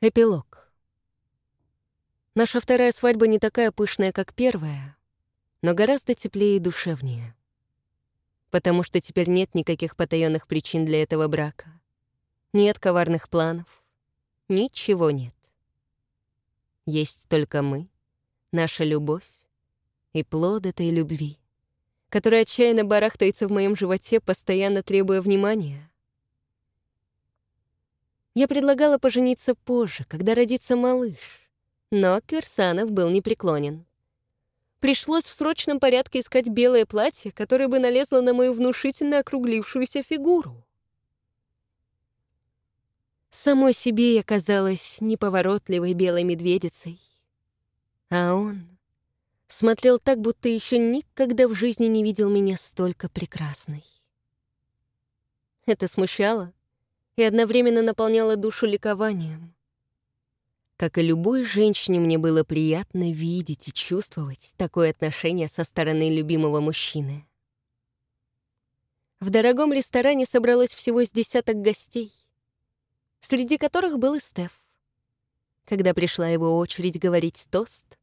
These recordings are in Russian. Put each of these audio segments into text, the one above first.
Эпилог. Наша вторая свадьба не такая пышная, как первая, но гораздо теплее и душевнее. Потому что теперь нет никаких потаенных причин для этого брака. Нет коварных планов. Ничего нет. Есть только мы, наша любовь и плод этой любви, который отчаянно барахтается в моем животе, постоянно требуя внимания. Я предлагала пожениться позже, когда родится малыш. Но Кирсанов был непреклонен. Пришлось в срочном порядке искать белое платье, которое бы налезло на мою внушительно округлившуюся фигуру. Самой себе я казалась неповоротливой белой медведицей. А он смотрел так, будто еще никогда в жизни не видел меня столько прекрасной. Это смущало, и одновременно наполняла душу ликованием. Как и любой женщине, мне было приятно видеть и чувствовать такое отношение со стороны любимого мужчины. В дорогом ресторане собралось всего с десяток гостей, среди которых был и Стеф. Когда пришла его очередь говорить тост,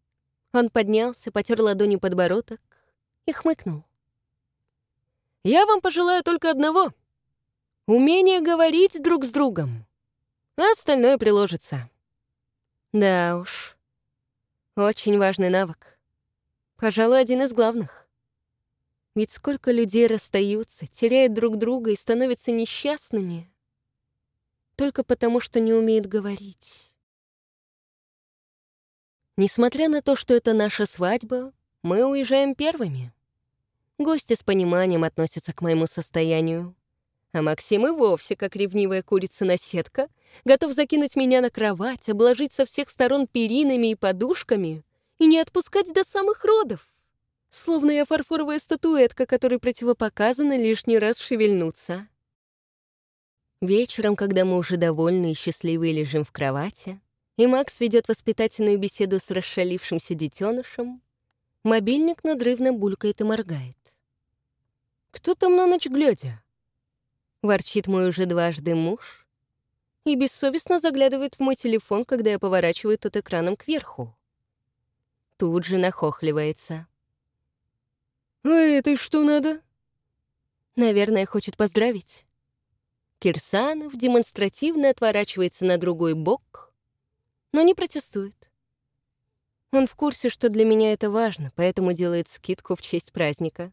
он поднялся, потер ладонью подбородок и хмыкнул. «Я вам пожелаю только одного — Умение говорить друг с другом. А остальное приложится. Да уж. Очень важный навык. Пожалуй, один из главных. Ведь сколько людей расстаются, теряют друг друга и становятся несчастными только потому, что не умеют говорить. Несмотря на то, что это наша свадьба, мы уезжаем первыми. Гости с пониманием относятся к моему состоянию. А Максим и вовсе, как ревнивая курица-наседка, готов закинуть меня на кровать, обложить со всех сторон перинами и подушками и не отпускать до самых родов. Словно я фарфоровая статуэтка, которой противопоказано лишний раз шевельнуться. Вечером, когда мы уже довольны и счастливые лежим в кровати, и Макс ведет воспитательную беседу с расшалившимся детенышем, мобильник надрывно булькает и моргает. «Кто там на ночь глядя?» Ворчит мой уже дважды муж и бессовестно заглядывает в мой телефон, когда я поворачиваю тот экраном кверху. Тут же нахохливается. «А это что надо?» Наверное, хочет поздравить. Кирсанов демонстративно отворачивается на другой бок, но не протестует. Он в курсе, что для меня это важно, поэтому делает скидку в честь праздника.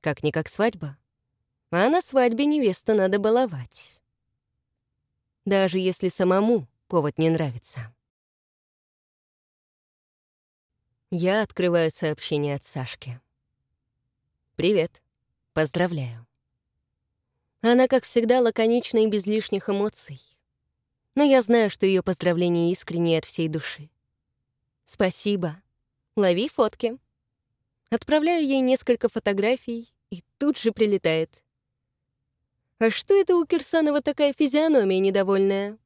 Как-никак свадьба. А на свадьбе невесту надо баловать. Даже если самому повод не нравится. Я открываю сообщение от Сашки. «Привет. Поздравляю». Она, как всегда, лаконична и без лишних эмоций. Но я знаю, что ее поздравления искренние от всей души. «Спасибо. Лови фотки». Отправляю ей несколько фотографий, и тут же прилетает. А что это у Кирсанова такая физиономия недовольная?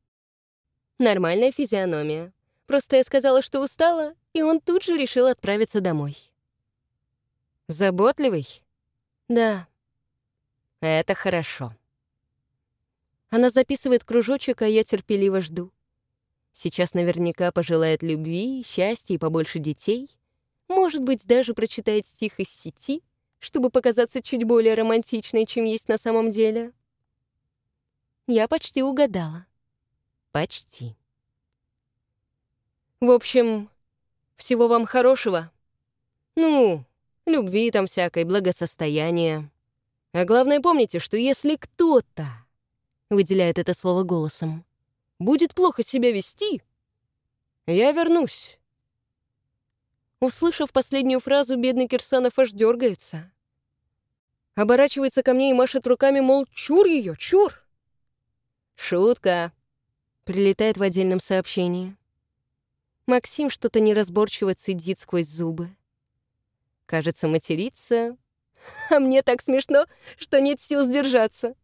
Нормальная физиономия. Просто я сказала, что устала, и он тут же решил отправиться домой. Заботливый? Да. Это хорошо. Она записывает кружочек, а я терпеливо жду. Сейчас наверняка пожелает любви, счастья и побольше детей. Может быть, даже прочитает стих из сети, чтобы показаться чуть более романтичной, чем есть на самом деле. Я почти угадала. Почти. В общем, всего вам хорошего. Ну, любви там всякой, благосостояния. А главное, помните, что если кто-то, выделяет это слово голосом, будет плохо себя вести, я вернусь. Услышав последнюю фразу, бедный Кирсанов аж дергается. Оборачивается ко мне и машет руками, мол, чур ее, чур. «Шутка!» — прилетает в отдельном сообщении. Максим что-то неразборчиво цедит сквозь зубы. Кажется, материться. А мне так смешно, что нет сил сдержаться.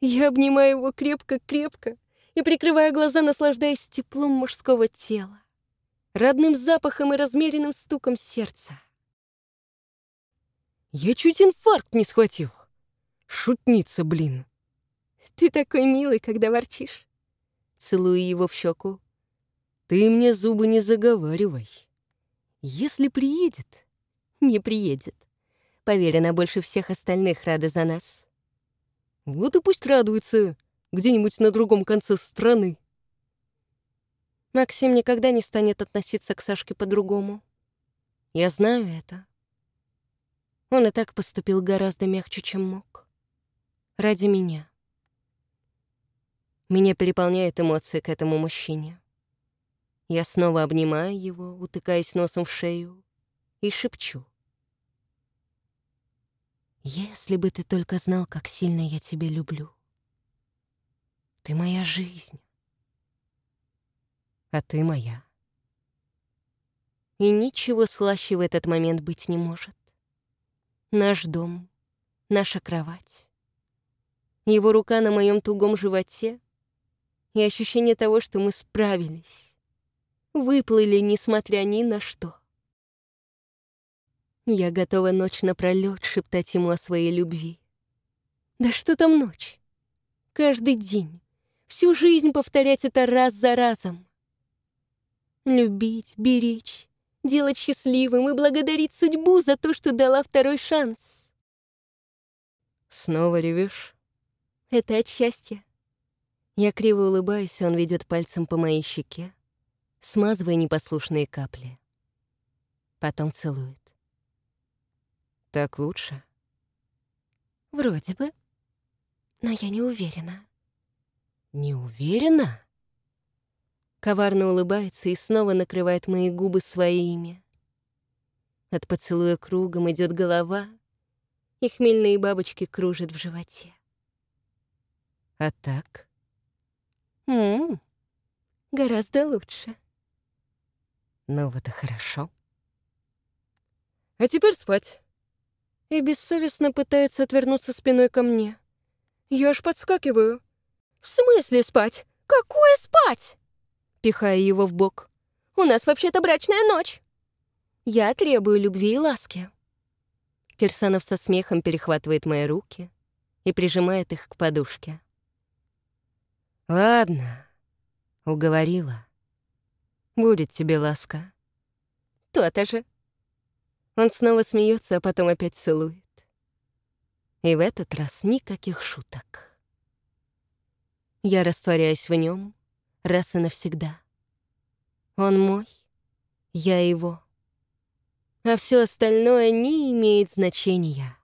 Я обнимаю его крепко-крепко и прикрываю глаза, наслаждаясь теплом мужского тела, родным запахом и размеренным стуком сердца. Я чуть инфаркт не схватил. Шутница, блин. Ты такой милый, когда ворчишь. целую его в щеку. «Ты мне зубы не заговаривай. Если приедет...» «Не приедет. Поверь, она больше всех остальных рада за нас». «Вот и пусть радуется где-нибудь на другом конце страны». Максим никогда не станет относиться к Сашке по-другому. Я знаю это. Он и так поступил гораздо мягче, чем мог. Ради меня. Меня переполняют эмоции к этому мужчине. Я снова обнимаю его, утыкаясь носом в шею, и шепчу. «Если бы ты только знал, как сильно я тебя люблю. Ты моя жизнь, а ты моя». И ничего слаще в этот момент быть не может. Наш дом, наша кровать. Его рука на моем тугом животе — и ощущение того, что мы справились. Выплыли, несмотря ни на что. Я готова ночь напролёт шептать ему о своей любви. Да что там ночь? Каждый день, всю жизнь повторять это раз за разом. Любить, беречь, делать счастливым и благодарить судьбу за то, что дала второй шанс. Снова ревешь? Это от счастья. Я криво улыбаюсь, он ведет пальцем по моей щеке, смазывая непослушные капли. Потом целует. Так лучше? Вроде бы. Но я не уверена. Не уверена? Коварно улыбается и снова накрывает мои губы своими. От поцелуя кругом идет голова, и хмельные бабочки кружат в животе. А так? М -м, гораздо лучше. Ну вот и хорошо. А теперь спать. И бессовестно пытается отвернуться спиной ко мне. Я аж подскакиваю. В смысле спать? Какое спать? Пихая его в бок. У нас вообще-то брачная ночь. Я требую любви и ласки. Кирсанов со смехом перехватывает мои руки и прижимает их к подушке. Ладно, уговорила. Будет тебе ласка. То-то же. Он снова смеется, а потом опять целует. И в этот раз никаких шуток. Я растворяюсь в нем раз и навсегда. Он мой, я его. А все остальное не имеет значения.